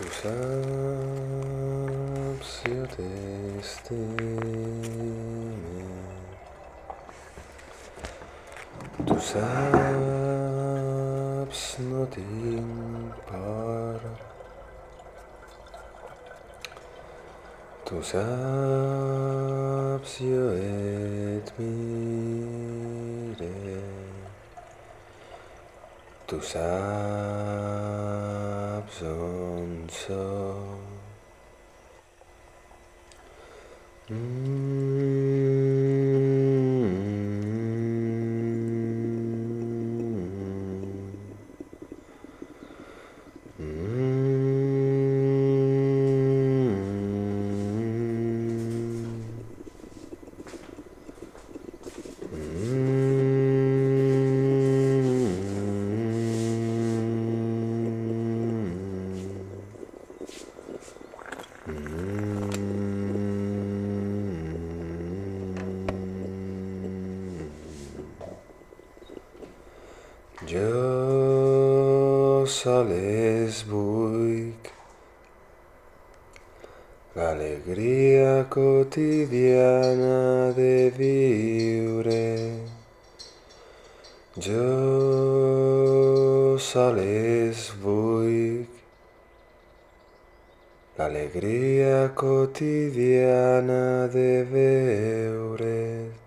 Που σάψει ο τεστίνι Του σάψνω την πάρα Του σάψει Του σάψω And so. hmm. Yo sales buic, la alegría cotidiana de viure. Yo sales buic, la alegría cotidiana de veure.